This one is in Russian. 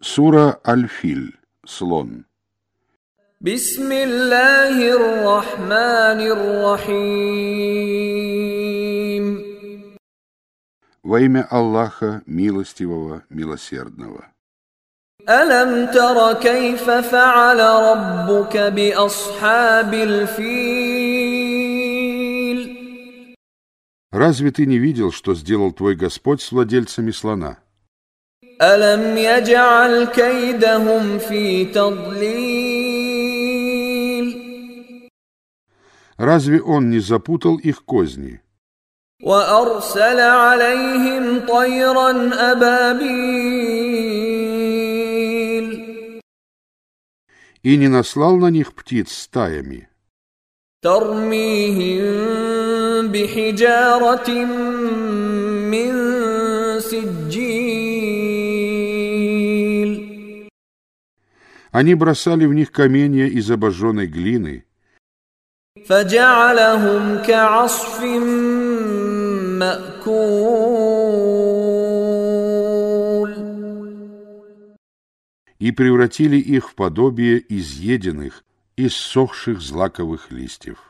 Сура Аль-Филь. Слон. بسم الله الرحمن الرحيم Во имя Аллаха, милостивого, милосердного. ألم تر كيف فعل ربك بأصحاب الفيل Разве ты не видел, что сделал твой Господь с владельцами слона? ألم يجعل كيدهم في تضليل Разве он не запутал их козни? وأرسل عليهم طيرا أبابيل И не наслал на них птиц стаями, ترميهم بحجارة Они бросали в них каменья из обожженной глины. И превратили их в подобие изъеденных, иссохших злаковых листьев.